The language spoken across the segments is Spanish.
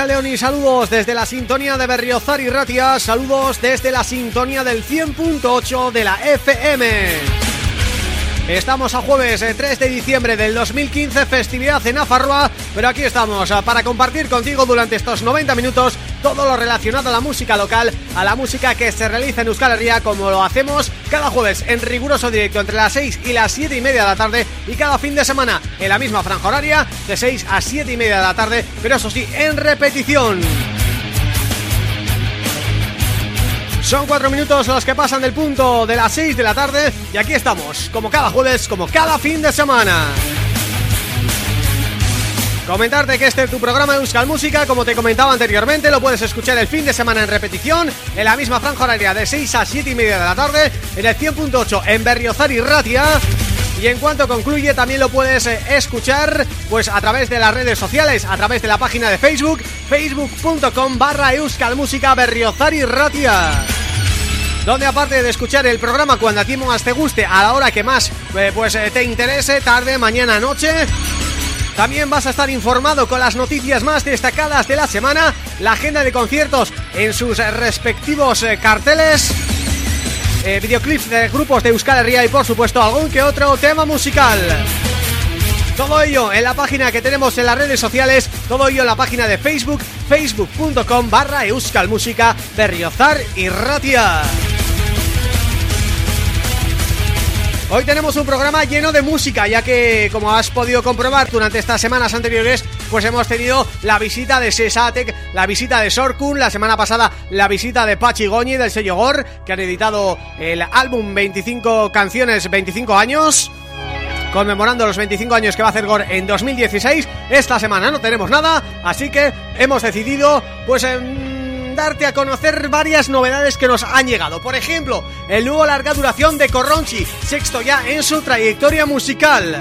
Racha León y saludos desde la sintonía de Berriozar y Ratia, saludos desde la sintonía del 100.8 de la FM. Estamos a jueves 3 eh, de diciembre del 2015, festividad en Afarroa, pero aquí estamos ah, para compartir contigo durante estos 90 minutos todo lo relacionado a la música local, a la música que se realiza en Euskal Herria, como lo hacemos cada jueves en riguroso directo entre las 6 y las 7 y media de la tarde y cada fin de semana en la misma franja horaria de 6 a 7 y media de la tarde, pero eso sí, en repetición. Son cuatro minutos los que pasan del punto de las 6 de la tarde y aquí estamos, como cada jueves, como cada fin de semana. Comentarte que este es tu programa de Euskal Música, como te comentaba anteriormente, lo puedes escuchar el fin de semana en repetición, en la misma franja horaria de 6 a 7 y media de la tarde, en el 100.8 en Berriozar y Ratia, y en cuanto concluye también lo puedes eh, escuchar pues a través de las redes sociales, a través de la página de Facebook, facebook.com barra Euskal Música Berriozar y Ratia. donde aparte de escuchar el programa cuando a ti más te guste, a la hora que más eh, pues eh, te interese, tarde, mañana, noche... También vas a estar informado con las noticias más destacadas de la semana, la agenda de conciertos en sus respectivos eh, videoclips de grupos de Euskal Herria y por supuesto algún que otro tema musical. Todo ello en la página que tenemos en las redes sociales, todo ello en la página de Facebook, facebook.com barra euskalmusica Berriozar y Ratia. Hoy tenemos un programa lleno de música, ya que, como has podido comprobar durante estas semanas anteriores, pues hemos tenido la visita de Sesatec, la visita de Sorkun, la semana pasada la visita de Pachi Goñi del sello Gor, que han editado el álbum 25 canciones, 25 años conmemorando los 25 años que va a hacer Gor en 2016. Esta semana no tenemos nada, así que hemos decidido pues darte a conocer varias novedades que nos han llegado. Por ejemplo, el nuevo larga duración de Corronchi, sexto ya en su trayectoria musical.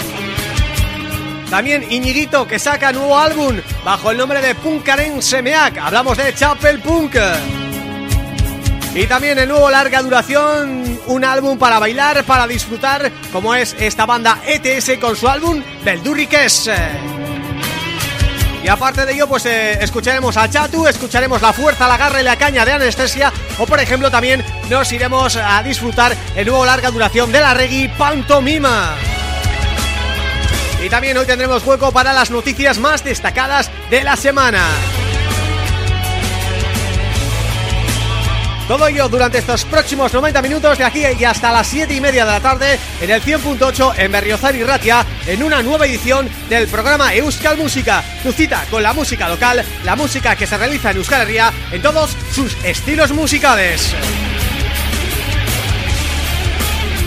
También Iñiguito que saca nuevo álbum bajo el nombre de Punkaren Semeak. Hablamos de Chapel Punk. Y también el nuevo larga duración, un álbum para bailar, para disfrutar, como es esta banda ETS con su álbum Beldurrikes. Y aparte de ello, pues eh, escucharemos a Chatu, escucharemos La Fuerza, La Garra y La Caña de Anestesia o por ejemplo también nos iremos a disfrutar el nuevo larga duración de la Reggae Pantomima. Y también hoy tendremos hueco para las noticias más destacadas de la semana. Todo ello durante estos próximos 90 minutos de aquí y hasta las 7 y media de la tarde en el 100.8 en Berriozar y Ratia en una nueva edición del programa Euskal Música, tu cita con la música local, la música que se realiza en Euskal Herria en todos sus estilos musicales.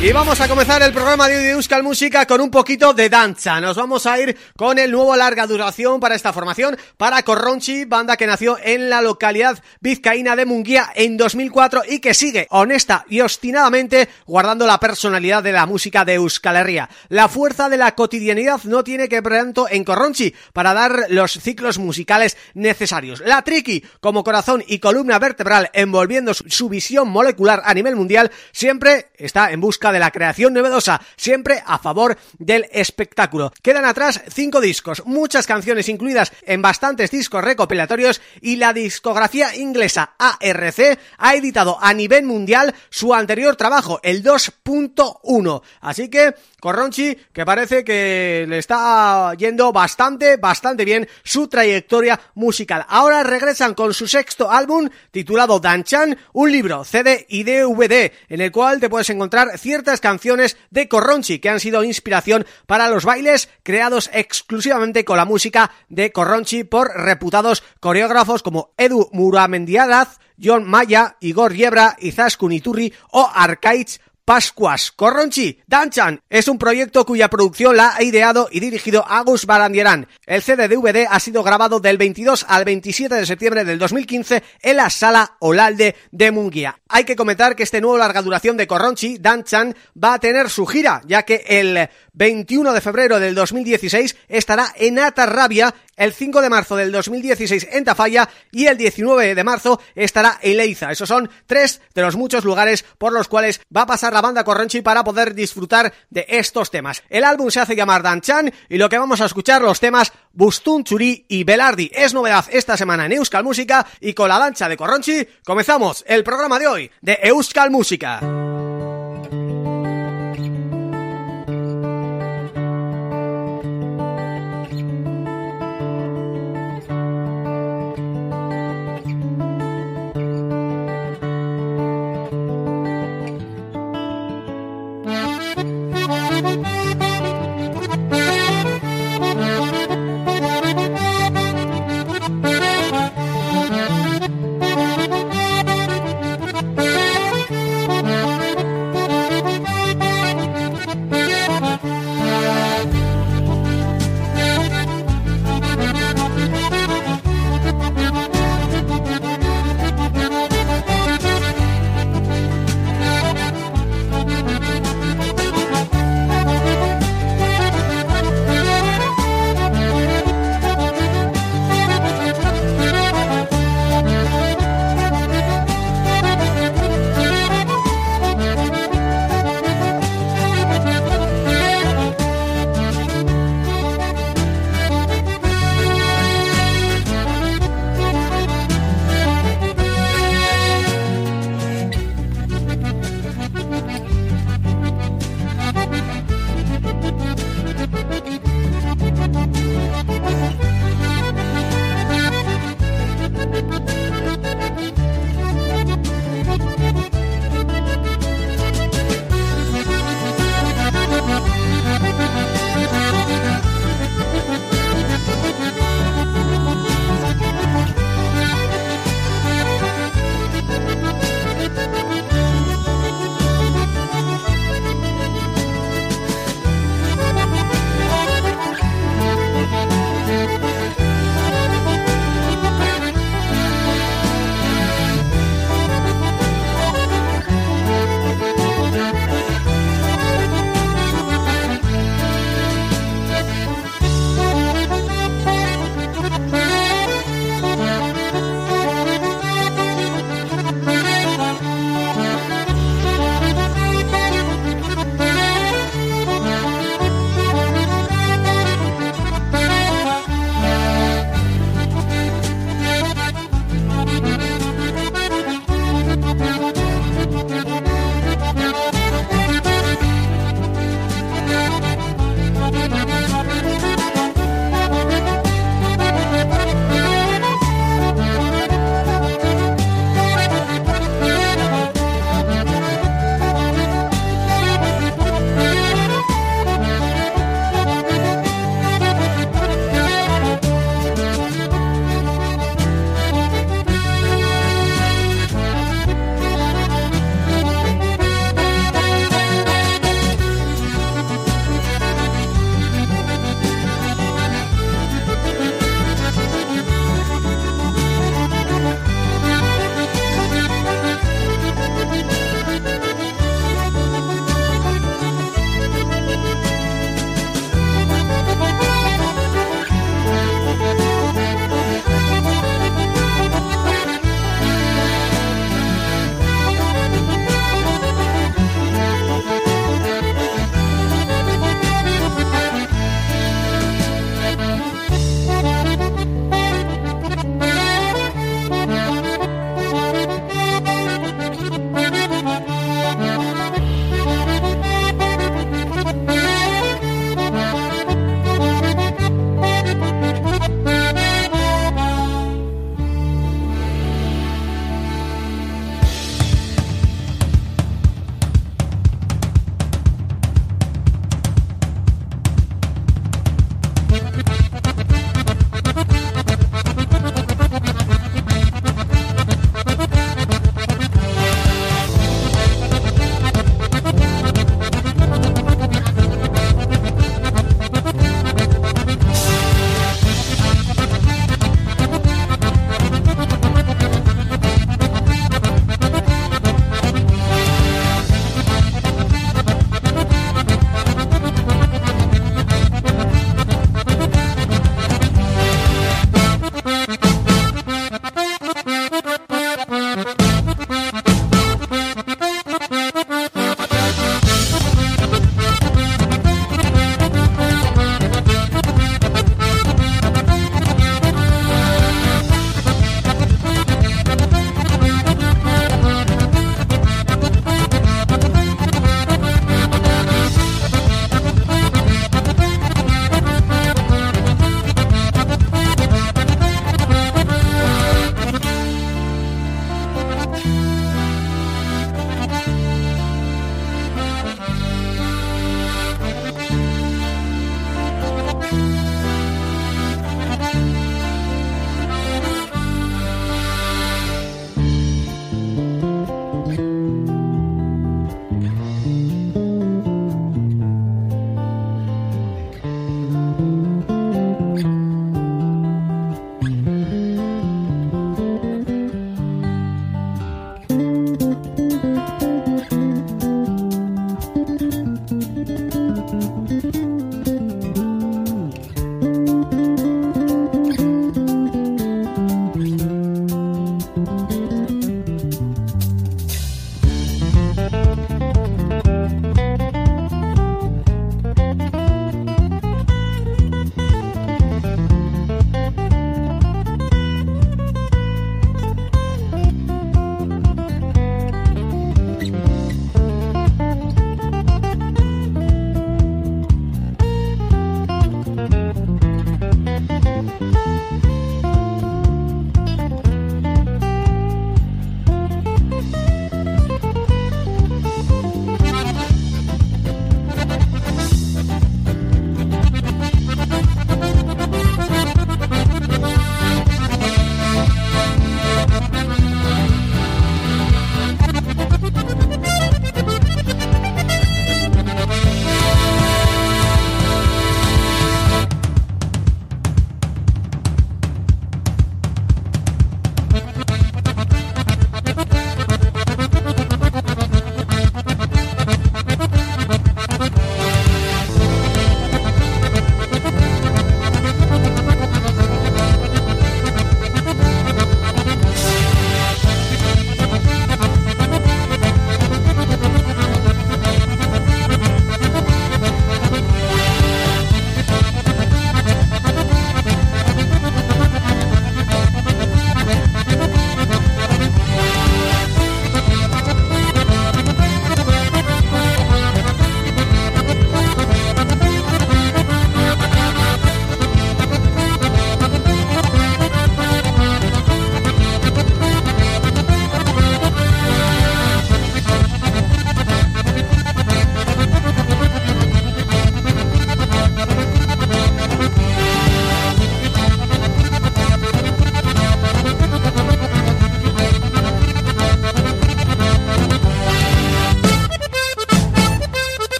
Y vamos a comenzar el programa de Euskal Música con un poquito de danza. Nos vamos a ir con el nuevo larga duración para esta formación, para Corronchi, banda que nació en la localidad vizcaína de Munguía en 2004 y que sigue honesta y obstinadamente guardando la personalidad de la música de Euskal Herria. La fuerza de la cotidianidad no tiene que pronto en Corronchi para dar los ciclos musicales necesarios. La Triki, como corazón y columna vertebral envolviendo su visión molecular a nivel mundial, siempre está en busca de la creación novedosa, siempre a favor del espectáculo. Quedan atrás cinco discos, muchas canciones incluidas en bastantes discos recopilatorios y la discografía inglesa ARC ha editado a nivel mundial su anterior trabajo, el 2.1. Así que Corronchi, que parece que le está yendo bastante, bastante bien su trayectoria musical. Ahora regresan con su sexto álbum titulado Danchan, un libro CD y DVD en el cual te puedes encontrar ciertas canciones de Corronchi que han sido inspiración para los bailes creados exclusivamente con la música de Corronchi por reputados coreógrafos como Edu Muramendiaraz, John Maya, Igor Yebra, Izaskun Iturri o Arcaiz Pascuas. Corronchi, Danchan, es un proyecto cuya producción la ha ideado y dirigido Agus Barandierán. El CD-DVD ha sido grabado del 22 al 27 de septiembre del 2015 en la Sala Olalde de Munguía. Hay que comentar que este nuevo larga duración de Corronchi, Danchan, va a tener su gira, ya que el 21 de febrero del 2016 estará en Atarrabia, el 5 de marzo del 2016 en Tafalla y el 19 de marzo estará en Leiza. Esos son tres de los muchos lugares por los cuales va a pasar la banda Corronchi para poder disfrutar de estos temas. El álbum se hace llamar Danchan y lo que vamos a escuchar los temas Bustun Churi y Belardi. Es novedad esta semana en Euskal Música y con la dancha de Corronchi comenzamos el programa de hoy de Euskal Música.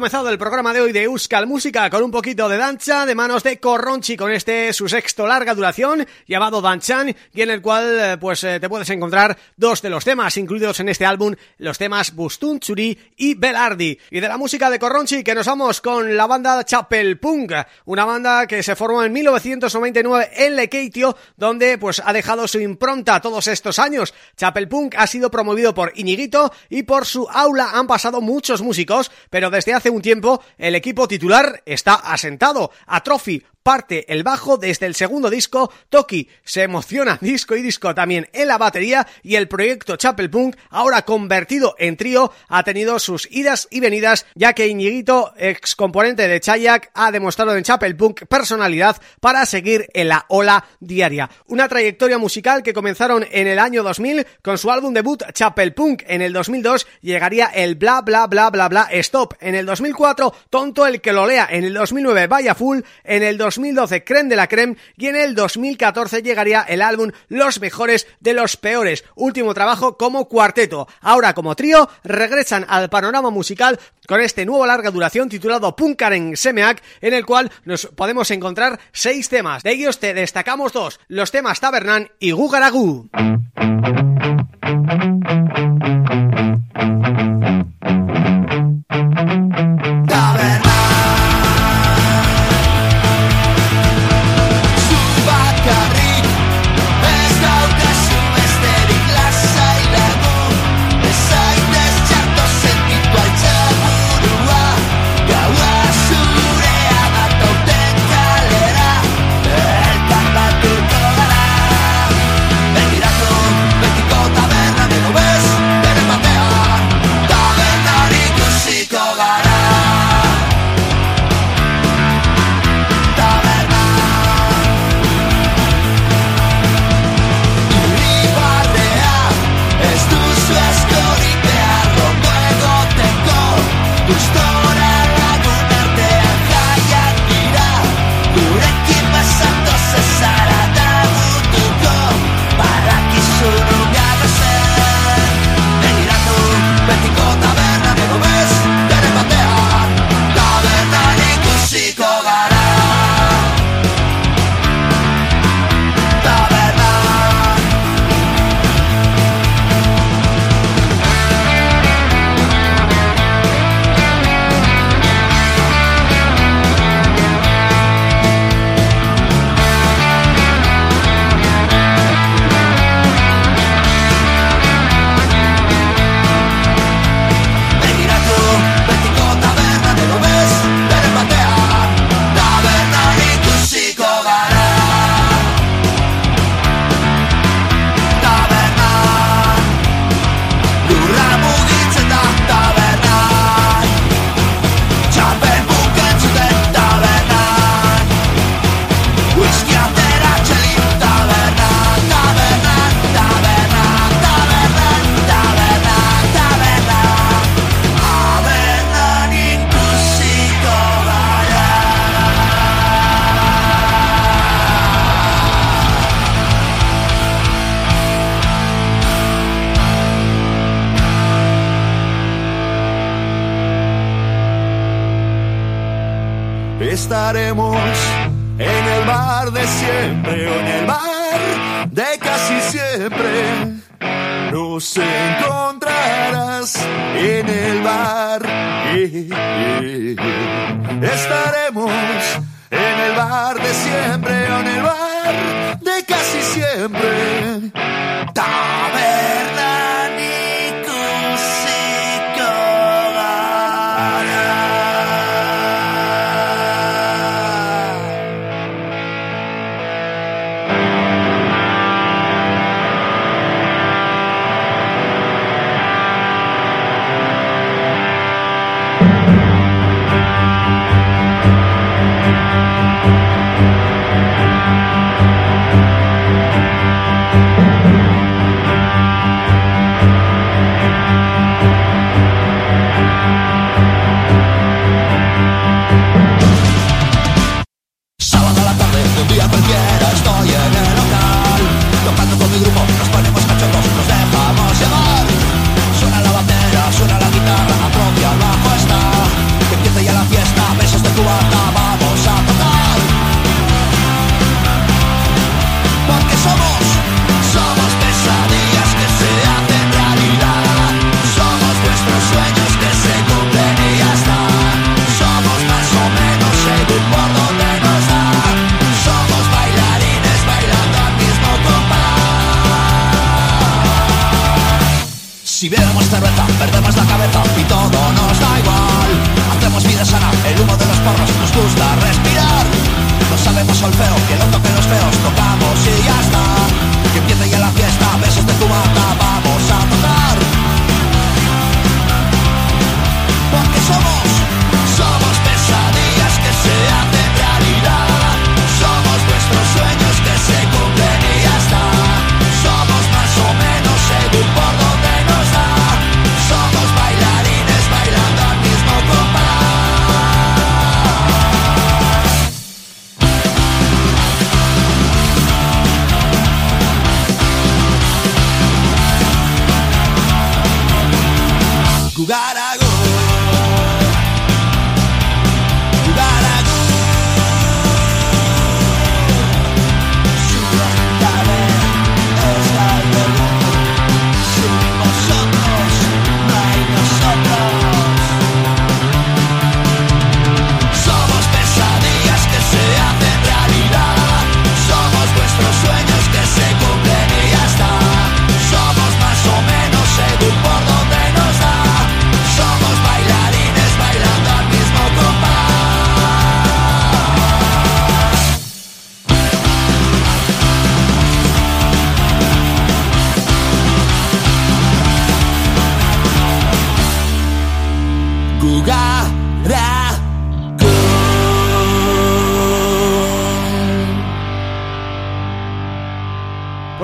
Comenzado el programa de hoy de Euskal Música con un poquito de dancha de manos de Corronchi con este su sexto larga duración llamado Danchan y en el cual eh, pues eh, te puedes encontrar dos de los temas incluidos en este álbum, los temas Bustun Churi y Belardi. Y de la música de Corronchi que nos vamos con la banda Chapel Punk, una banda que se formó en 1999 en Lekeitio donde pues ha dejado su impronta todos estos años. Chapel Punk ha sido promovido por Iñiguito y por su aula han pasado muchos músicos, pero desde hace un tiempo el equipo titular está asentado. Atrofi parte el bajo desde el segundo disco, Toki se emociona disco y disco también en la batería y el proyecto Chapel Punk, ahora convertido en trío, ha tenido sus idas y venidas ya que Iñiguito, ex componente de Chayak, ha demostrado en Chapel Punk personalidad para seguir en la ola diaria. Una trayectoria musical que comenzaron en el año 2000 con su álbum debut Chapel Punk, en el 2002 llegaría el bla bla bla bla bla stop, en el 2004 Tonto el que lo lea, en el 2009 Vaya Full, en el 2012 Creme de la Creme y en el 2014 llegaría el álbum Los Mejores de los Peores, último trabajo como cuarteto. Ahora como trío regresan al panorama musical con este nuevo larga duración titulado Punkaren Semeak en el cual nos podemos encontrar seis temas. De ellos te destacamos dos, los temas Tabernán y Gugaragú.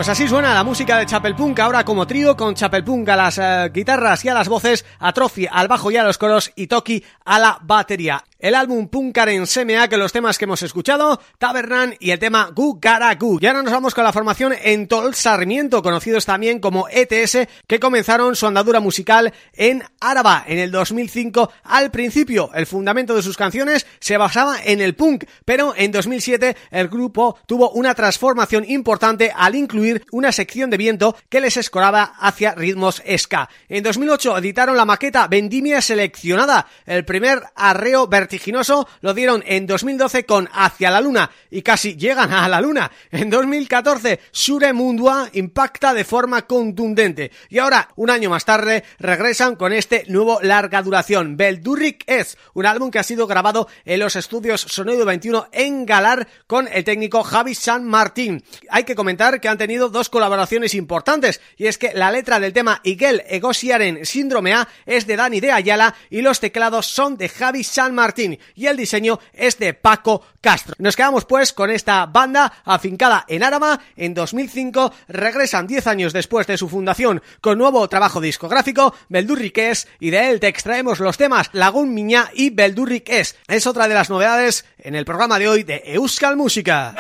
Pues suena la música de Chapel Punk ahora como trío con Chapel Punk a las eh, guitarras y a las voces, Atrofi al bajo y a los coros y Toki a la batería. El álbum Punkaren SMA que los temas que hemos escuchado, Tabernan y el tema Gu Gara Gu. Y ahora nos vamos con la formación Entol Sarmiento, conocidos también como ETS, que comenzaron su andadura musical en Áraba en el 2005. Al principio, el fundamento de sus canciones se basaba en el punk, pero en 2007 el grupo tuvo una transformación importante al incluir una sección de viento que les escoraba hacia ritmos ska. En 2008 editaron la maqueta Vendimia Seleccionada, el primer arreo vertiginoso lo dieron en 2012 con Hacia la Luna y casi llegan a la Luna. En 2014 Sure Mundua impacta de forma contundente y ahora, un año más tarde, regresan con este nuevo larga duración, Beldurrik es un álbum que ha sido grabado en los estudios Sonido 21 en Galar con el técnico Javi San Martín. Hay que comentar que han tenido dos colaboraciones importantes y es que la letra del tema Igel Egosiaren Síndrome A es de Dani de Ayala y los teclados son de Javi San Martín y el diseño es de Paco Castro. Nos quedamos pues con esta banda afincada en Árama en 2005, regresan 10 años después de su fundación con nuevo trabajo discográfico, Beldurrik es, y de él te extraemos los temas Lagún Miña y Beldurrik es. Es otra de las novedades en el programa de hoy de Euskal Música.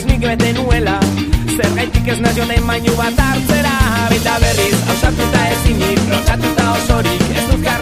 ez nik bete nuela. Zergaitik ez nazio nahi mainu bat hartzera. Bita berriz, hausatuta ezin nik, osorik. Ez dut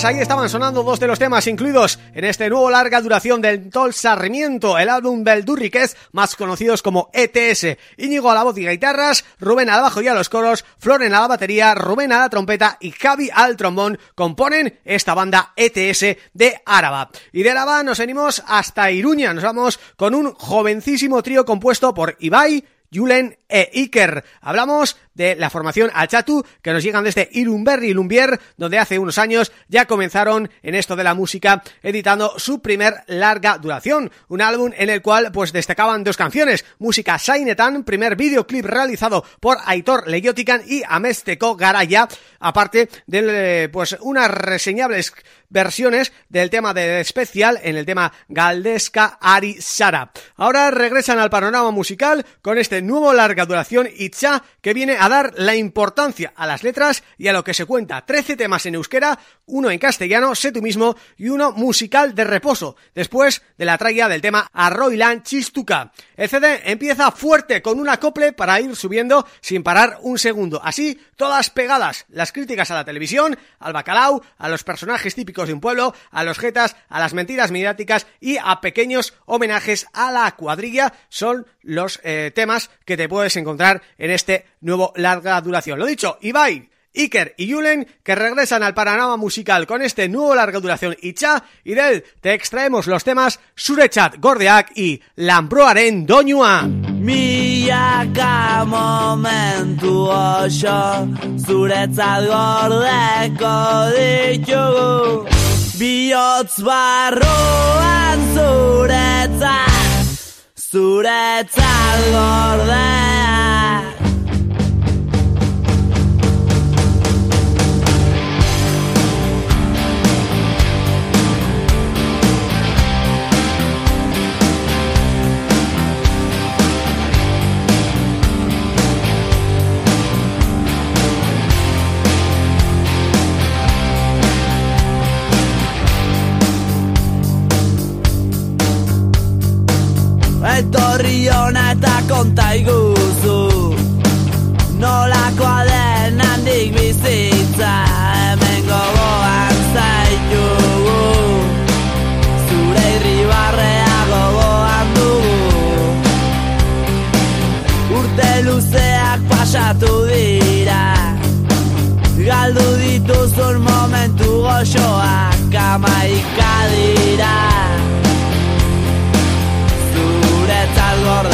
pues ahí estaban sonando dos de los temas incluidos en este nuevo larga duración del Tol Sarmiento, el álbum del Durriquez, más conocidos como ETS. Íñigo a la voz y guitarras, Rubén al bajo y a los coros, Floren a la batería, Rubén a la trompeta y Javi al trombón componen esta banda ETS de Áraba. Y de Áraba nos venimos hasta Iruña, nos vamos con un jovencísimo trío compuesto por Ibai, Julen e Iker. Hablamos de la formación Alchatu, que nos llegan desde Irumberri y Lumbier, donde hace unos años ya comenzaron en esto de la música editando su primer larga duración, un álbum en el cual pues destacaban dos canciones, música Sainetan, primer videoclip realizado por Aitor Legiotican y Amesteco Garaya, aparte de pues unas reseñables versiones del tema de especial en el tema Galdesca Ari Sara. Ahora regresan al panorama musical con este nuevo larga duración Itcha que viene a dar la importancia a las letras y a lo que se cuenta. 13 temas en euskera, uno en castellano, sé tú mismo, y uno musical de reposo, después de la tralla del tema Arroilan Chistuca. El CD empieza fuerte con un acople para ir subiendo sin parar un segundo. Así, todas pegadas, las críticas a la televisión, al bacalao, a los personajes típicos de un pueblo, a los jetas, a las mentiras mediáticas y a pequeños homenajes a la cuadrilla son los eh, temas que te puedes encontrar en este nuevo larga duración. Lo dicho, Ibai, Iker y Julen que regresan al panorama musical con este nuevo larga duración Itcha y de él te extraemos los temas Surechat Gordeak y Lambroaren Doñua. Milaka momentu oso zuretzat gordeko ditugu Biotz barruan zuretzat zuretzat gordeak Etorri hona eta konta iguzu. Nolakoa den handik bizitza Hemen gogoan zaitugu. Zure irribarrea gogoan dugu. Urte luzeak pasatu dira. Galdu dituzun momentu goxoak amaika dira Zuretzat gordeak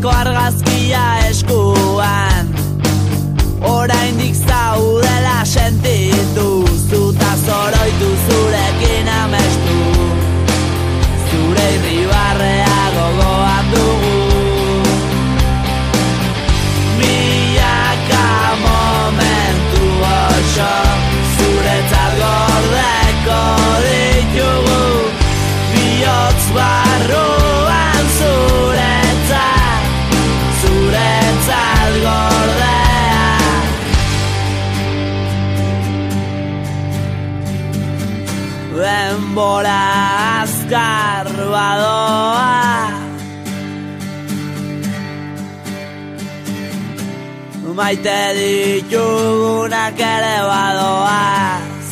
Honako argazkia maite ditugunak ere badoaz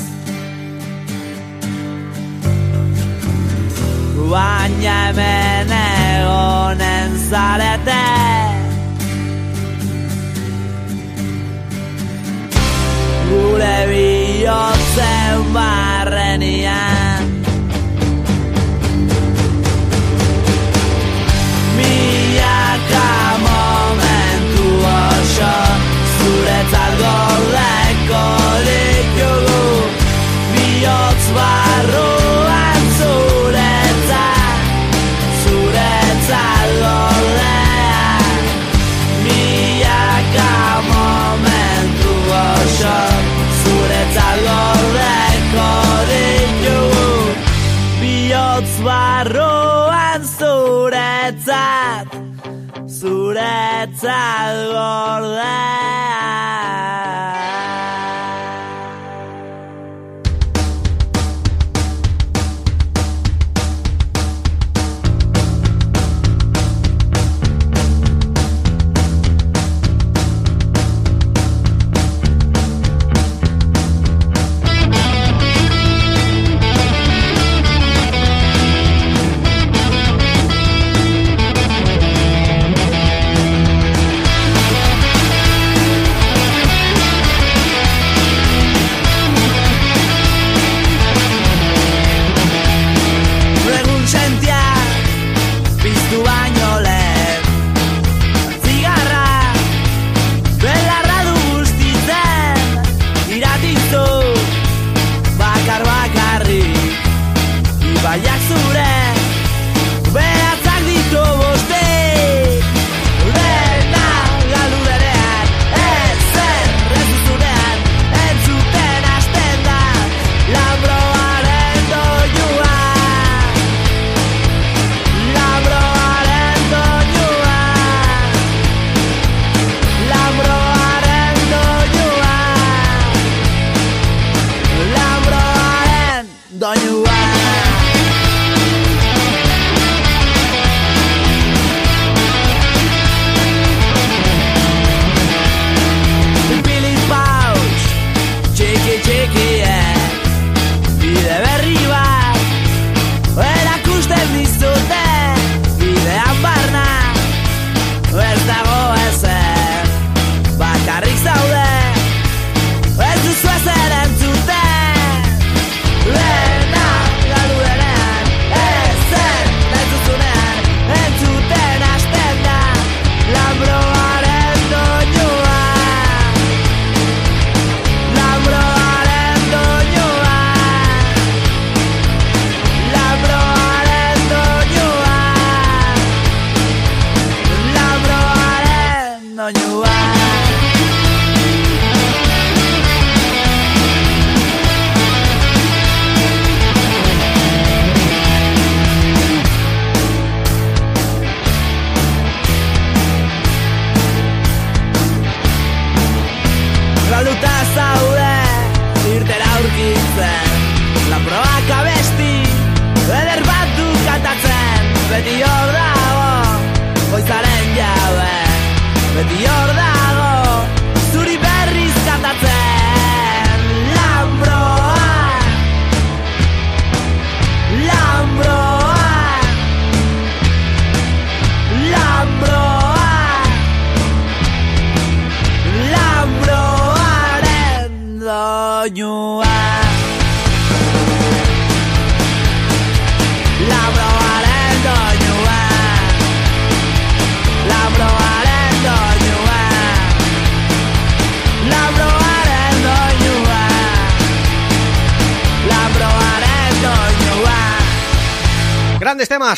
Baina hemen egonen zarete Gure bihotzen barrenian Mila kamo Adorik dugu bihotz barruan zuretzat Zuretzat lolean Milaka momentu oso Zuretzat loreko ditugu Bihotz barruan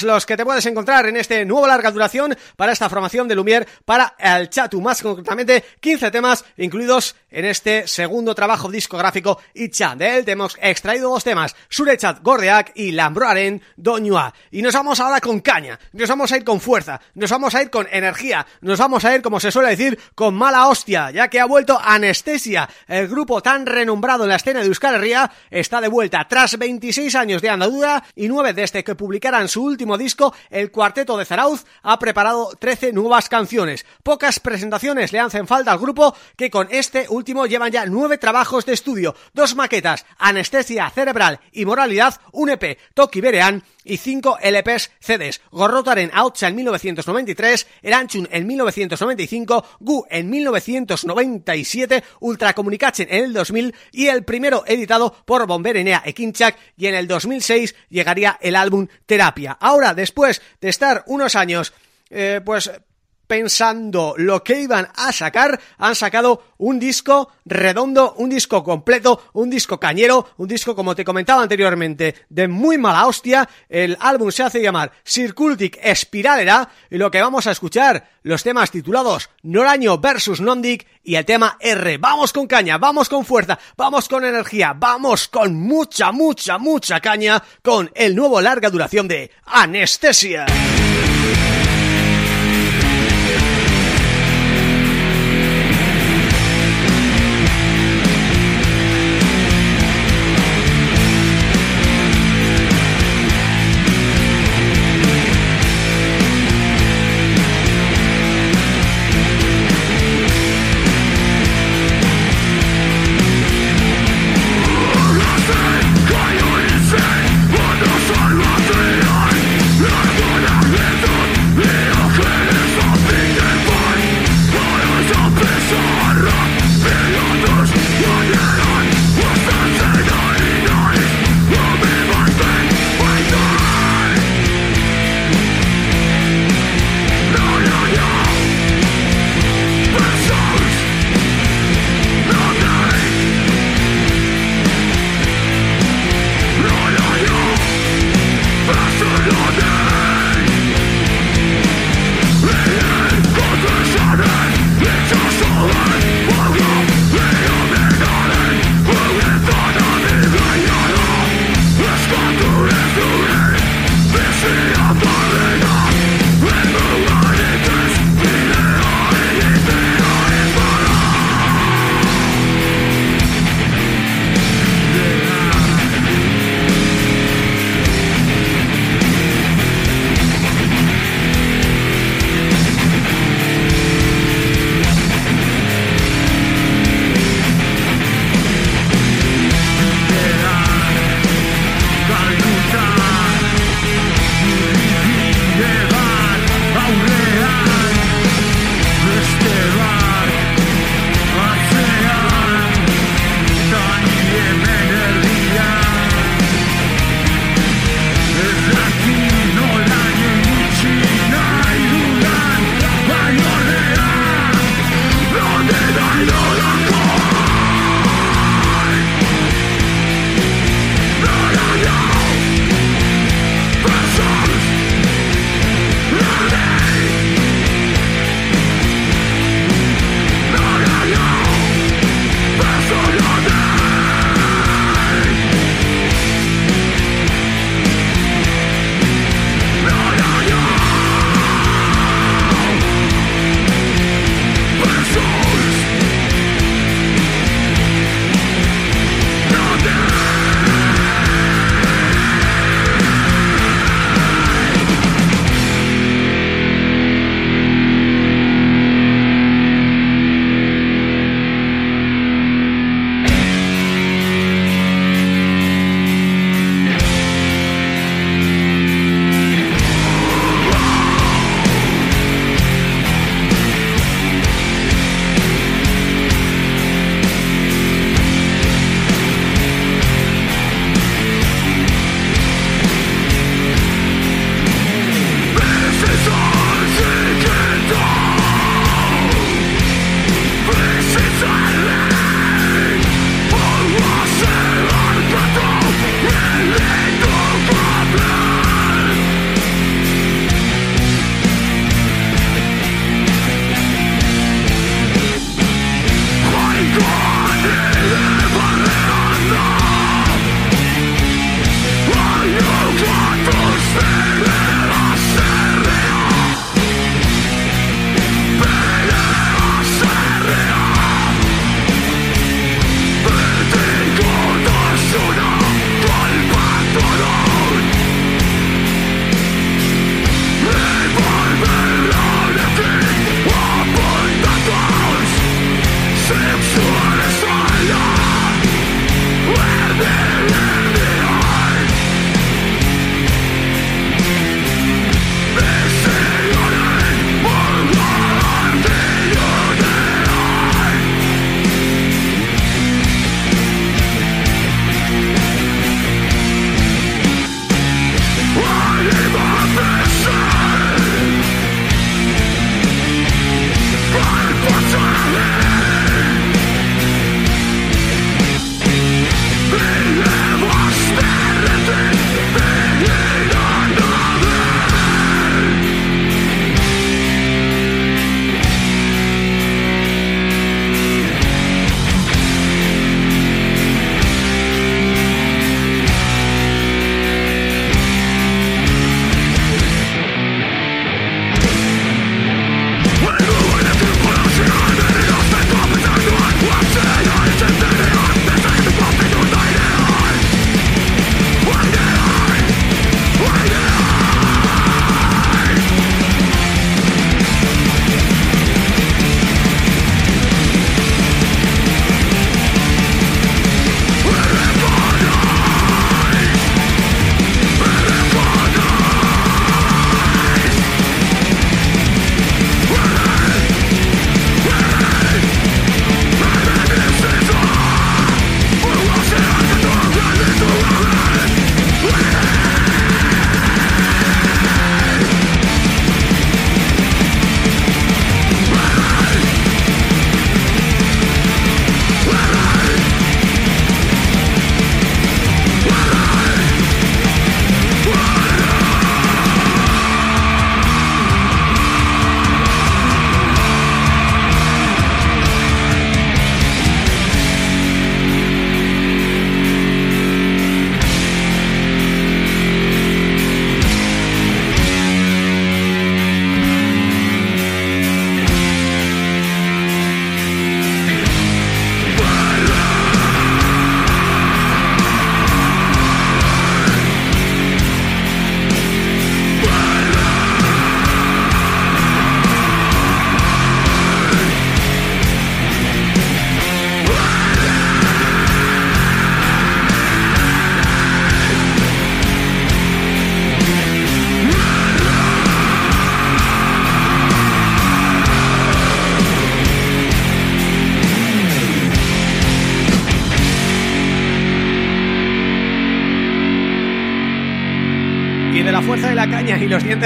los que te puedes encontrar en este nuevo larga duración para esta formación de Lumière para el Chatu, más concretamente 15 temas incluidos en este segundo trabajo discográfico Itcha. De él te hemos extraído dos temas, Surechat Gordeak y Lambroaren Doñua. Y nos vamos ahora con caña, nos vamos a ir con fuerza, nos vamos a ir con energía, nos vamos a ir, como se suele decir, con mala hostia, ya que ha vuelto Anestesia, el grupo tan renombrado en la escena de Euskal Herria, está de vuelta tras 26 años de andadura y 9 desde que publicaran su último disco, el Cuarteto de Zarauz ha preparado 13 nuevas canciones. Pocas presentaciones le hacen falta al grupo que con este último llevan ya nueve trabajos de estudio, dos maquetas, Anestesia Cerebral y Moralidad, un EP, Toki Berean y cinco LPs CDs, Gorrotaren Autsa en 1993, Eranchun en 1995, Gu en 1997, Ultracomunicachen en el 2000 y el primero editado por Bomberenea Ekinchak y en el 2006 llegaría el álbum Terapia. Ahora, después de estar unos años, eh, pues pensando lo que iban a sacar, han sacado un disco redondo, un disco completo, un disco cañero, un disco como te comentaba anteriormente, de muy mala hostia, el álbum se hace llamar Circultic Spiralera y lo que vamos a escuchar, los temas titulados Noraño versus Nondic y el tema R, vamos con caña, vamos con fuerza, vamos con energía, vamos con mucha, mucha, mucha caña con el nuevo larga duración de Anestesia.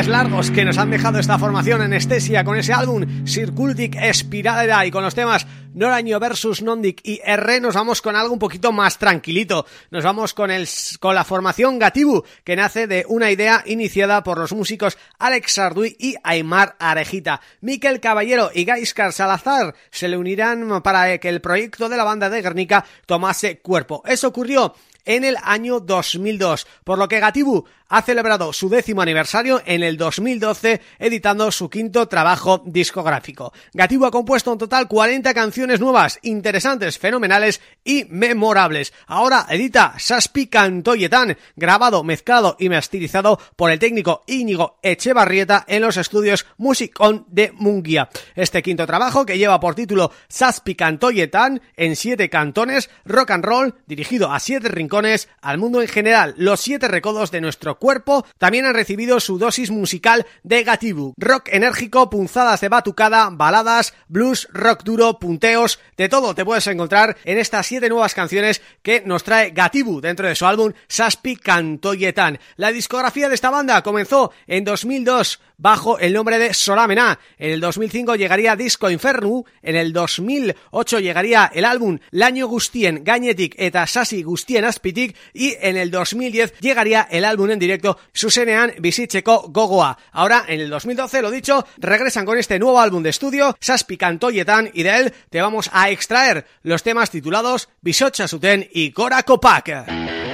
Largos que nos han dejado esta formación anestesia con ese álbum Circultic Espiralera y con los temas Noraño versus Nondic y R nos vamos con algo un poquito más tranquilito. Nos vamos con el con la formación Gatibu, que nace de una idea iniciada por los músicos Alex Sarduy y Aymar Arejita. Miquel Caballero y Gaiscar Salazar se le unirán para que el proyecto de la banda de Guernica tomase cuerpo. Eso ocurrió en el año 2002, por lo que Gatibu ha celebrado su décimo aniversario en el 2012 editando su quinto trabajo discográfico. Gatibu ha compuesto en total 40 canciones nuevas, interesantes, fenomenales y memorables. Ahora edita Saspi Cantoyetán, grabado, mezclado y masterizado por el técnico Íñigo Echevarrieta en los estudios Musicon de Munguía. Este quinto trabajo, que lleva por título Saspi Cantoyetán, en siete cantones, rock and roll, dirigido a siete rincones, al mundo en general, los siete recodos de nuestro cuerpo, también han recibido su dosis musical de Gatibu. Rock enérgico, punzadas de batucada, baladas, blues, rock duro, punteos, de todo te puedes encontrar en estas siete nuevas canciones que nos trae Gatibu dentro de su álbum Saspi Cantoyetan. La discografía de esta banda comenzó en 2002 bajo el nombre de Solamena. En el 2005 llegaría Disco Infernu, en el 2008 llegaría el álbum Laño Gustien Gainetik eta Sasi Gustien Aspitik y en el 2010 llegaría el álbum en directo Susenean Bizitzeko Gogoa. Ahora, en el 2012, lo dicho, regresan con este nuevo álbum de estudio, Saspi Cantoyetan, y de él te vamos a extraer los temas titulados Bisocha Suten y Cora Copac.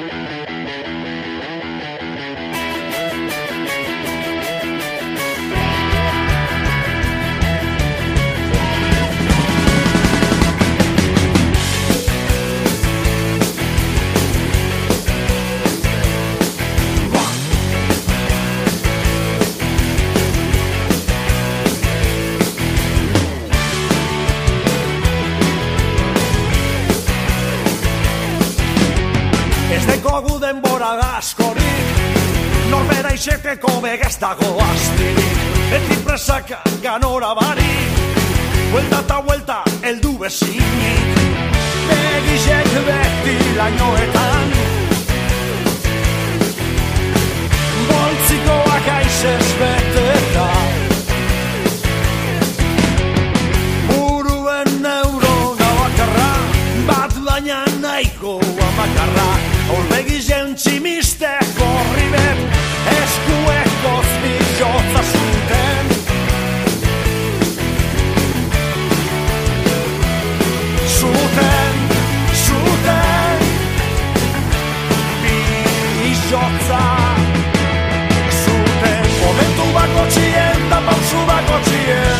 Denbora askorik Norbera izeteko begez dago astirik Eti presaka ganora bari Huelta eta huelta eldu bezinik Begizek beti lainoetan Boltzikoak aizez Aurregi jentzi misteko ribet Eskueko zbizotza zuten Zuten, zuten Bizotza Zuten Momentu bako txien da pausu bako txien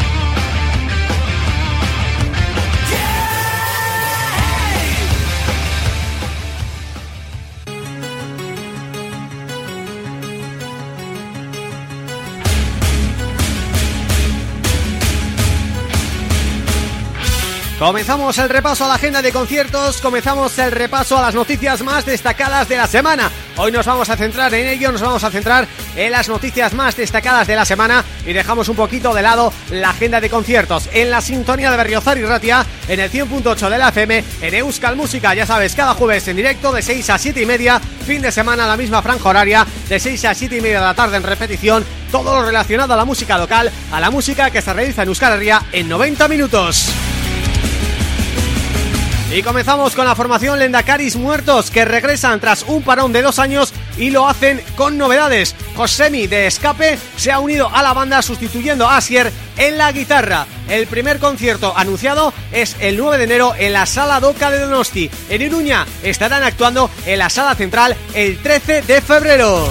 Comenzamos el repaso a la agenda de conciertos, comenzamos el repaso a las noticias más destacadas de la semana. Hoy nos vamos a centrar en ello, nos vamos a centrar en las noticias más destacadas de la semana y dejamos un poquito de lado la agenda de conciertos. En la sintonía de Berriozar y Ratia, en el 100.8 de la FM, en Euskal Música, ya sabes, cada jueves en directo de 6 a 7 y media, fin de semana la misma franja horaria, de 6 a 7 y media de la tarde en repetición, todo lo relacionado a la música local, a la música que se realiza en Euskal Herria en 90 minutos. Y comenzamos con la formación Lendacaris Muertos que regresan tras un parón de dos años y lo hacen con novedades. Josemi de Escape se ha unido a la banda sustituyendo a Asier en la guitarra. El primer concierto anunciado es el 9 de enero en la Sala Doca de Donosti. En Iruña estarán actuando en la Sala Central el 13 de febrero.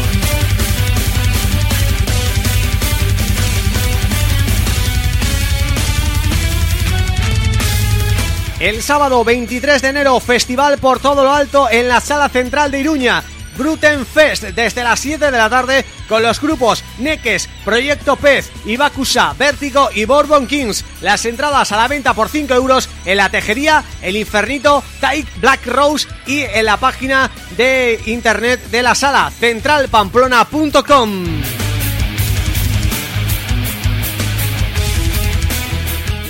El sábado 23 de enero, festival por todo lo alto en la Sala Central de Iruña. Gruten Fest desde las 7 de la tarde con los grupos Neques, Proyecto Pez, Ibakusa, Vértigo y Bourbon Kings. Las entradas a la venta por 5 euros en la Tejería, El Infernito, Take Black Rose y en la página de internet de la sala centralpamplona.com.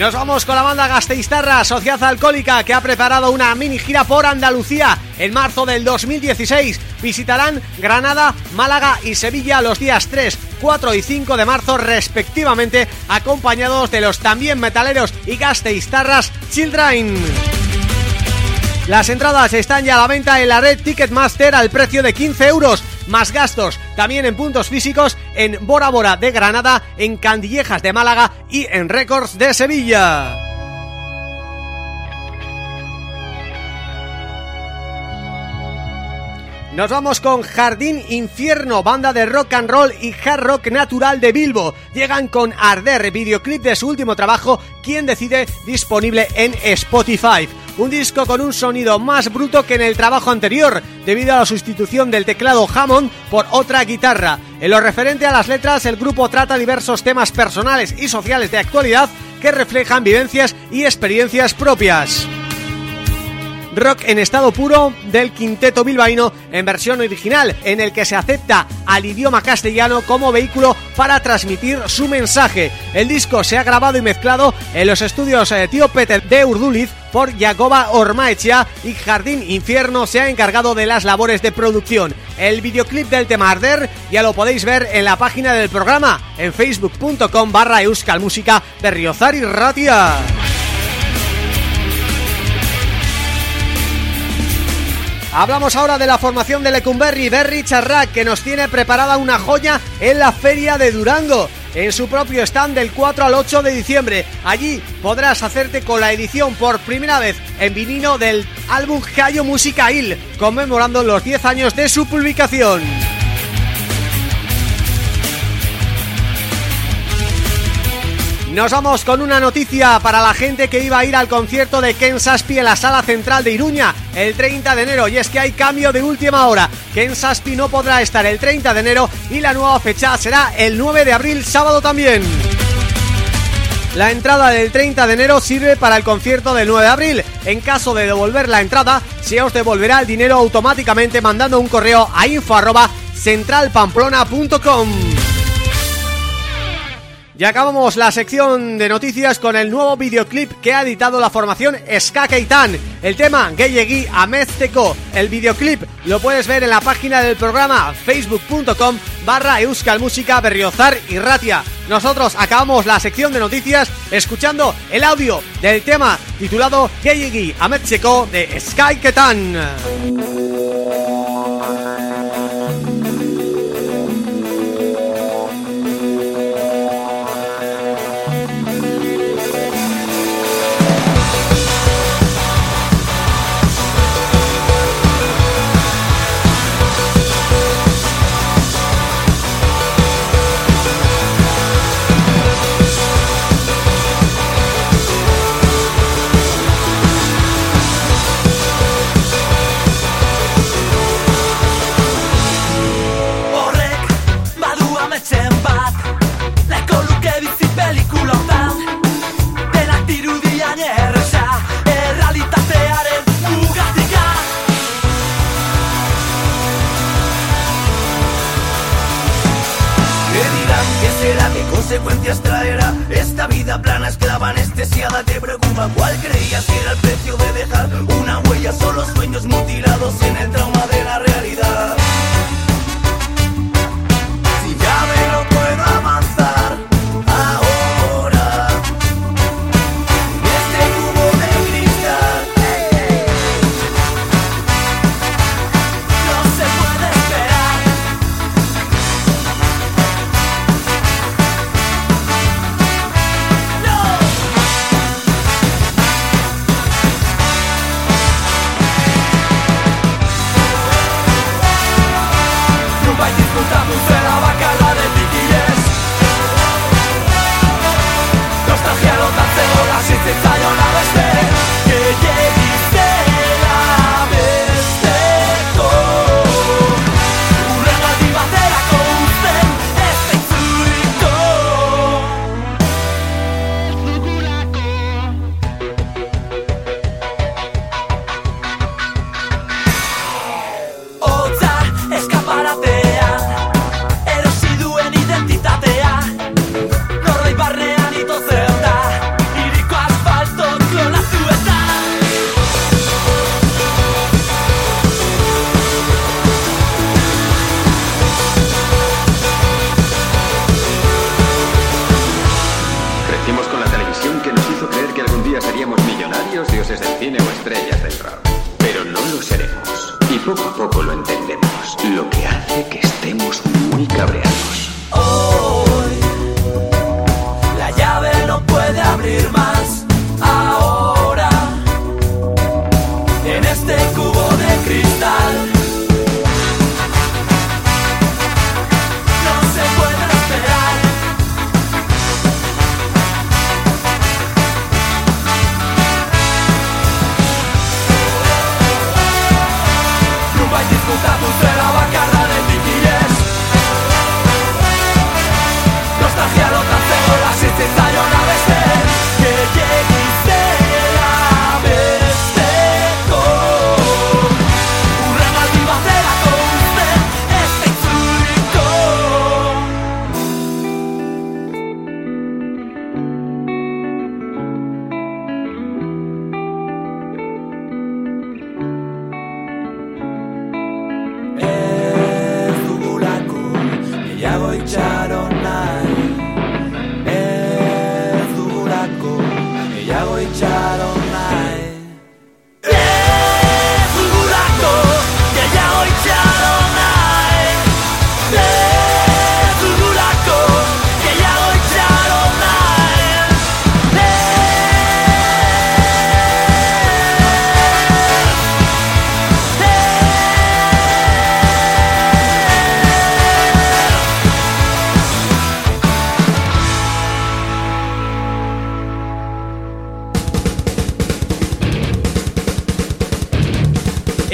Nos vamos con la banda Gasteiztarra, Sociedad Alcohólica, que ha preparado una mini gira por Andalucía en marzo del 2016. Visitarán Granada, Málaga y Sevilla los días 3, 4 y 5 de marzo respectivamente, acompañados de los también metaleros y Gasteiztarras Children. Las entradas están ya a la venta en la red Ticketmaster al precio de 15 euros más gastos también en puntos físicos en Bora Bora de Granada, en Candillejas de Málaga y en Records de Sevilla. Nos vamos con Jardín Infierno, banda de rock and roll y hard rock natural de Bilbo. Llegan con Arder, videoclip de su último trabajo, Quien Decide, disponible en Spotify. Un disco con un sonido más bruto que en el trabajo anterior, debido a la sustitución del teclado Hammond por otra guitarra. En lo referente a las letras, el grupo trata diversos temas personales y sociales de actualidad que reflejan vivencias y experiencias propias rock en estado puro del quinteto bilbaíno en versión original, en el que se acepta al idioma castellano como vehículo para transmitir su mensaje. El disco se ha grabado y mezclado en los estudios eh, Tío Peter de Urduliz por Jacoba Ormaechia y Jardín Infierno se ha encargado de las labores de producción. El videoclip del tema Arder ya lo podéis ver en la página del programa en facebook.com barra euskalmusica de Riozar y Ratia. Hablamos ahora de la formación de Lecumberri, Berry Charrac, que nos tiene preparada una joya en la Feria de Durango en su propio stand del 4 al 8 de diciembre. Allí podrás hacerte con la edición por primera vez en vinilo del álbum Hayo Música Il, conmemorando los 10 años de su publicación. Nos vamos con una noticia para la gente que iba a ir al concierto de Ken Saspi en la Sala Central de Iruña el 30 de enero y es que hay cambio de última hora. Ken Saspi no podrá estar el 30 de enero y la nueva fecha será el 9 de abril, sábado también. La entrada del 30 de enero sirve para el concierto del 9 de abril. En caso de devolver la entrada, se os devolverá el dinero automáticamente mandando un correo a info@centralpamplona.com. Y acabamos la sección de noticias con el nuevo videoclip que ha editado la formación Ska Keitan. El tema Geyegui Amezteco. El videoclip lo puedes ver en la página del programa facebook.com barra euskalmusica berriozar y ratia. Nosotros acabamos la sección de noticias escuchando el audio del tema titulado Geyegui Amezteco de Sky Ketan. Consecuencias traerá esta vida plana, esclava, anestesiada? ¿Te preocupa cuál creías que era el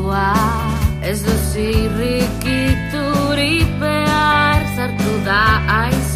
kontua Ez duzirrik iturik behar Zartu da aiz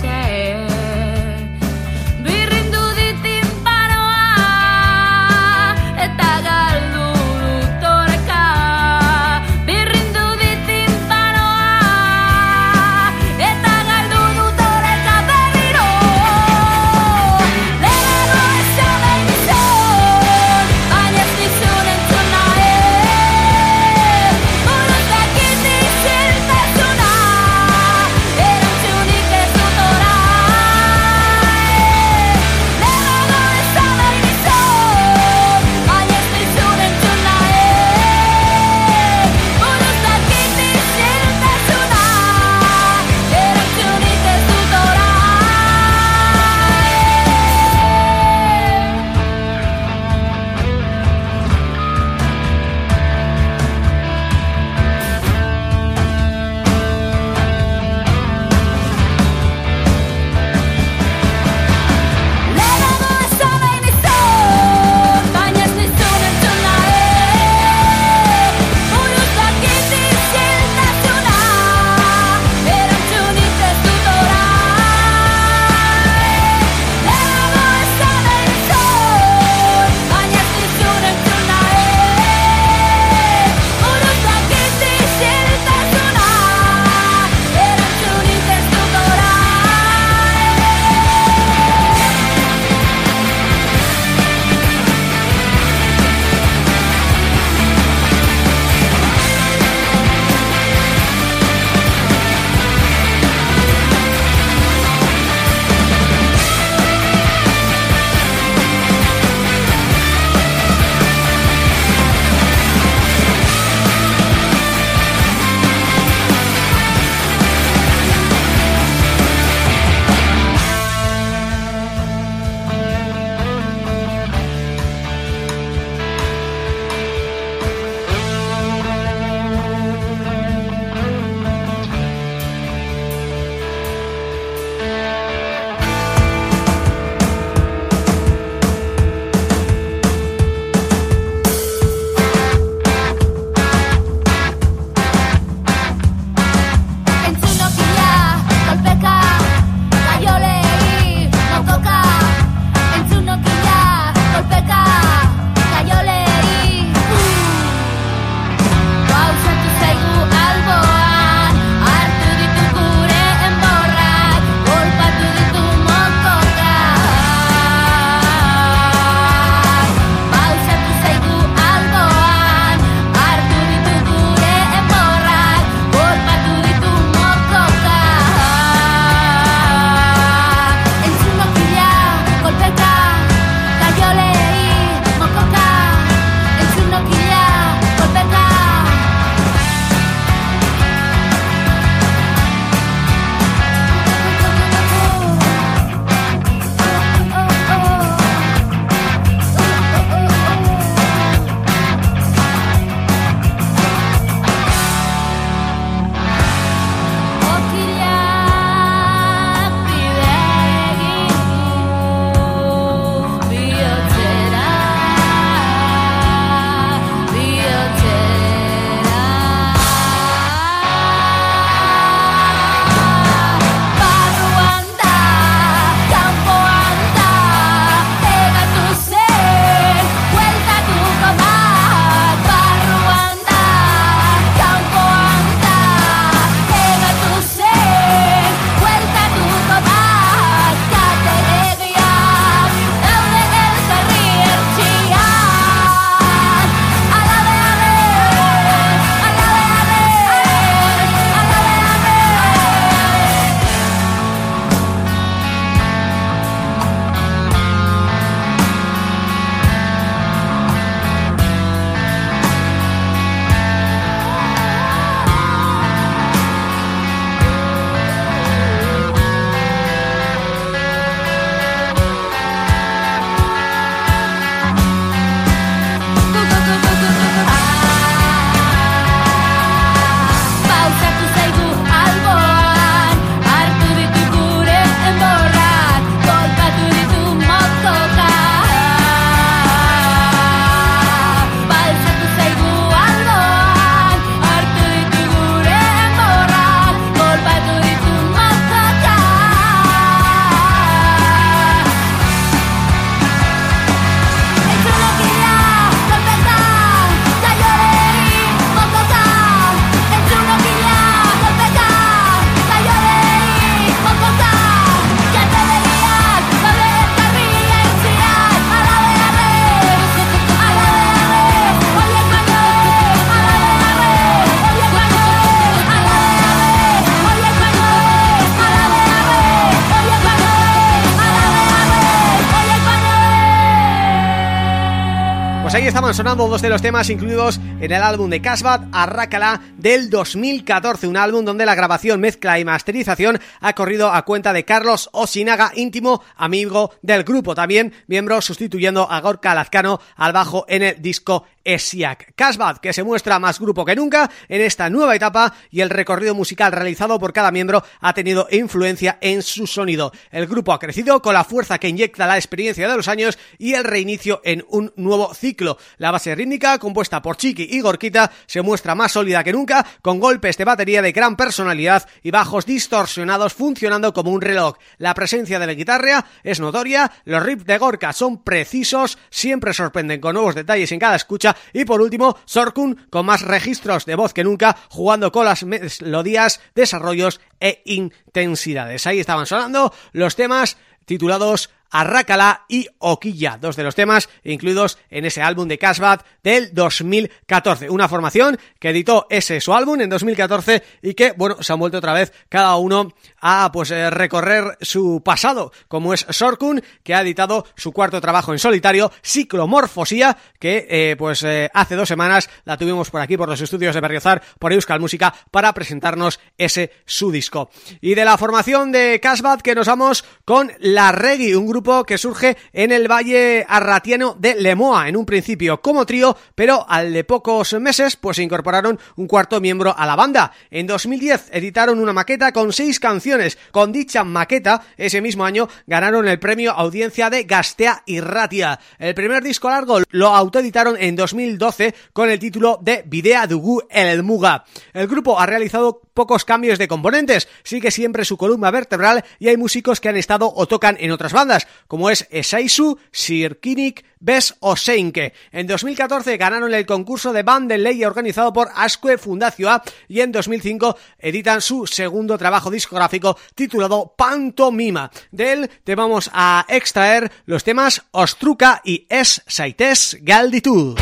Pues ahí estaban sonando dos de los temas incluidos en el álbum de Casbat, Arrácala, del 2014, un álbum donde la grabación, mezcla y masterización ha corrido a cuenta de Carlos Osinaga, íntimo amigo del grupo, también miembro sustituyendo a Gorka Lazcano al bajo en el disco Esiac. Casbad, que se muestra más grupo que nunca en esta nueva etapa y el recorrido musical realizado por cada miembro ha tenido influencia en su sonido. El grupo ha crecido con la fuerza que inyecta la experiencia de los años y el reinicio en un nuevo ciclo. La base rítmica, compuesta por Chiqui y Gorquita, se muestra más sólida que nunca, con golpes de batería de gran personalidad y bajos distorsionados funcionando como un reloj. La presencia de la guitarra es notoria, los riffs de Gorka son precisos, siempre sorprenden con nuevos detalles en cada escucha y por último Sorkun con más registros de voz que nunca jugando con las melodías, desarrollos e intensidades. Ahí estaban sonando los temas titulados Arrácala y Oquilla, dos de los temas incluidos en ese álbum de Casbat del 2014. Una formación que editó ese su álbum en 2014 y que, bueno, se han vuelto otra vez cada uno a pues eh, recorrer su pasado, como es Sorkun, que ha editado su cuarto trabajo en solitario, Ciclomorfosía, que eh, pues eh, hace dos semanas la tuvimos por aquí, por los estudios de Berriozar, por Euskal Música, para presentarnos ese su disco. Y de la formación de Casbat que nos vamos con La Reggae, un grupo que surge en el Valle Arratiano de Lemoa, en un principio como trío, pero al de pocos meses pues incorporaron un cuarto miembro a la banda. En 2010 editaron una maqueta con seis canciones. Con dicha maqueta, ese mismo año ganaron el premio Audiencia de Gastea y Ratia. El primer disco largo lo autoeditaron en 2012 con el título de Videa Dugu El Muga. El grupo ha realizado pocos cambios de componentes, sigue siempre su columna vertebral y hay músicos que han estado o tocan en otras bandas, como es Esaisu, Sirkinik, Bes o Seinke. En 2014 ganaron el concurso de band de ley organizado por Asque Fundación y en 2005 editan su segundo trabajo discográfico titulado Pantomima. De él te vamos a extraer los temas Ostruca y Es Saites Galditud.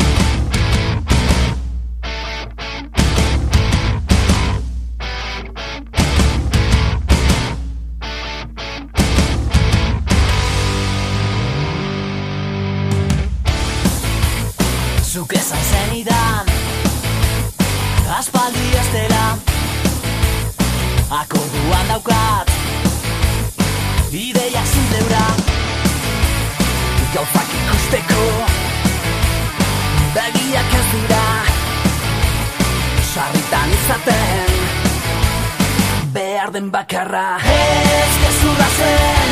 Akorduan daukat. Ideia zintleura Gauzak ikusteko. Begiak ez dira. Sarritan izaten. Behar den bakarra. Ez gezurra zen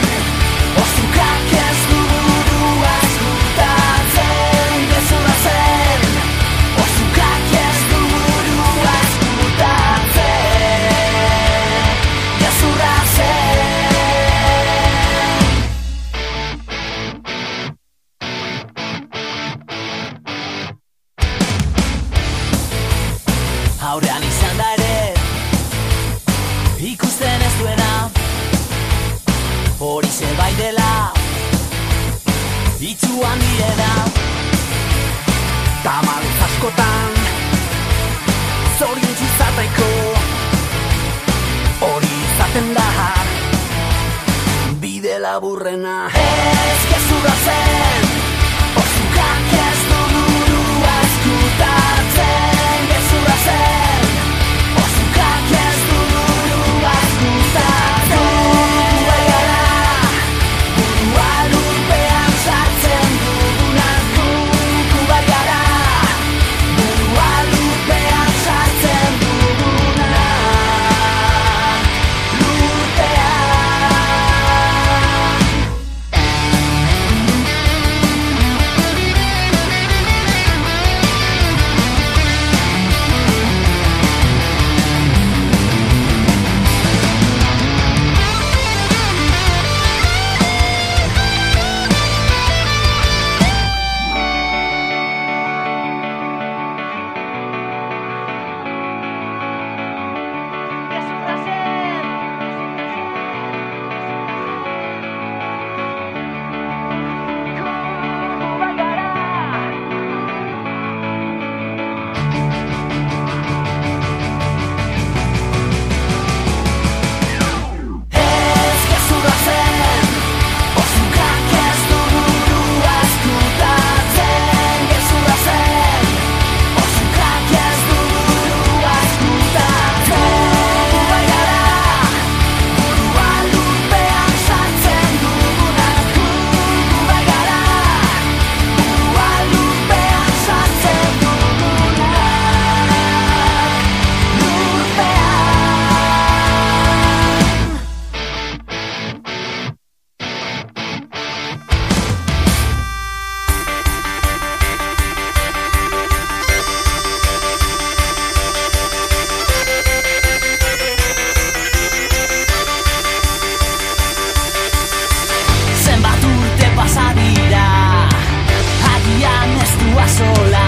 sola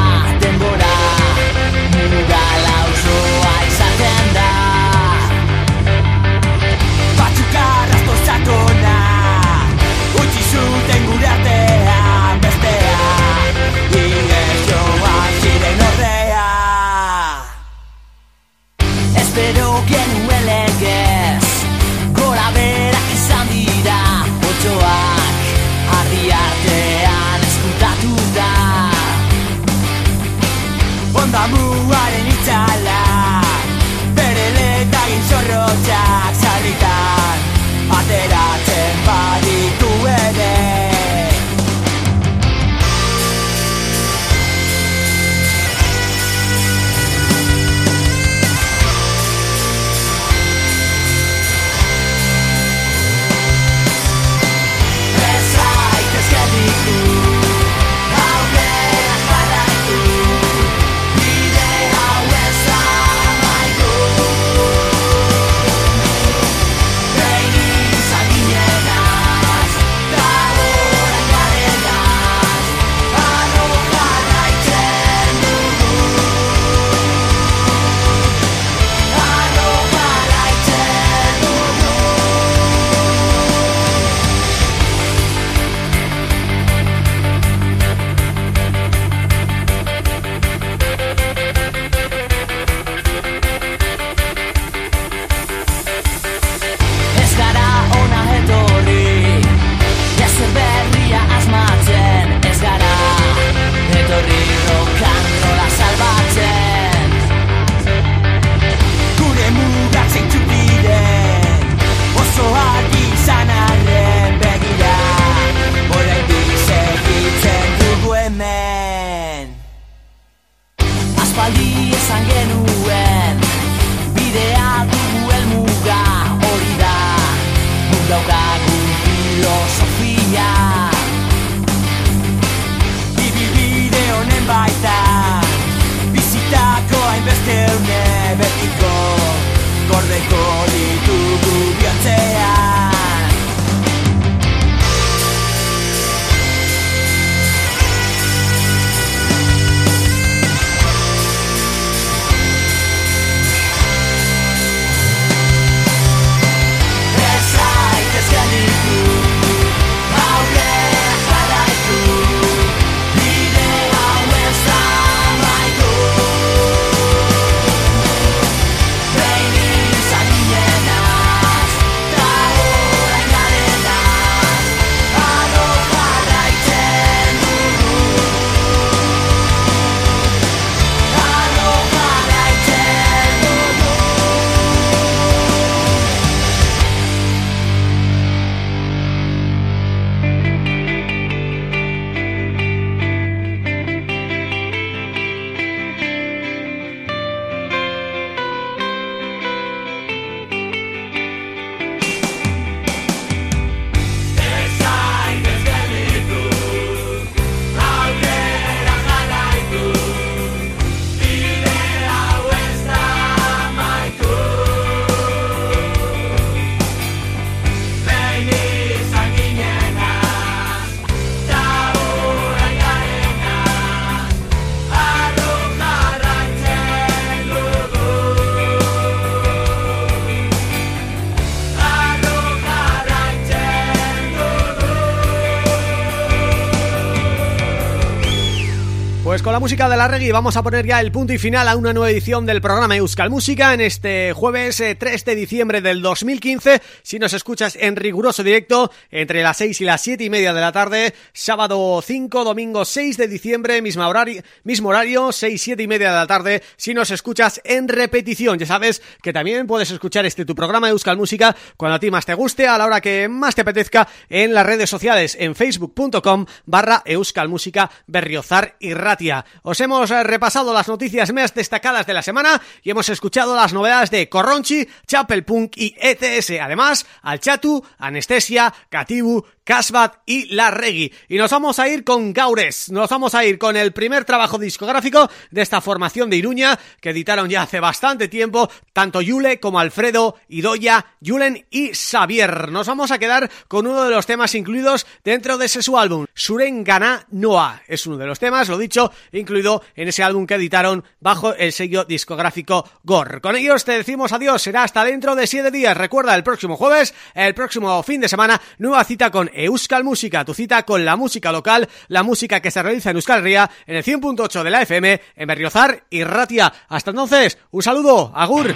música de la reggae vamos a poner ya el punto y final a una nueva edición del programa Euskal Música en este jueves eh, 3 de diciembre del 2015. Si nos escuchas en riguroso directo entre las 6 y las 7 y media de la tarde, sábado 5, domingo 6 de diciembre, mismo horario, mismo horario 6, 7 y media de la tarde. Si nos escuchas en repetición, ya sabes que también puedes escuchar este tu programa Euskal Música cuando a ti más te guste, a la hora que más te apetezca en las redes sociales, en facebook.com barra Euskal Música Berriozar y Ratia. Os hemos eh, repasado las noticias más destacadas de la semana y hemos escuchado las novedades de Corronchi, Chapel Punk y ETS. Además, Alchatu, Anestesia, Katibu, Cashbat y Larregui. Y nos vamos a ir con Gaures, nos vamos a ir con el primer trabajo discográfico de esta formación de Iruña, que editaron ya hace bastante tiempo, tanto Yule como Alfredo, Idoya, Julen y Xavier. Nos vamos a quedar con uno de los temas incluidos dentro de ese su álbum, Surengana Noa. Es uno de los temas, lo dicho, incluido en ese álbum que editaron bajo el sello discográfico GOR. Con ellos te decimos adiós, será hasta dentro de siete días. Recuerda, el próximo jueves, el próximo fin de semana, nueva cita con Euskal Música, tu cita con la música local, la música que se realiza en Euskal Ría, en el 100.8 de la FM, en Berriozar y Ratia. Hasta entonces, un saludo, agur.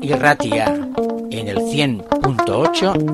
Y Ratia en el 100.8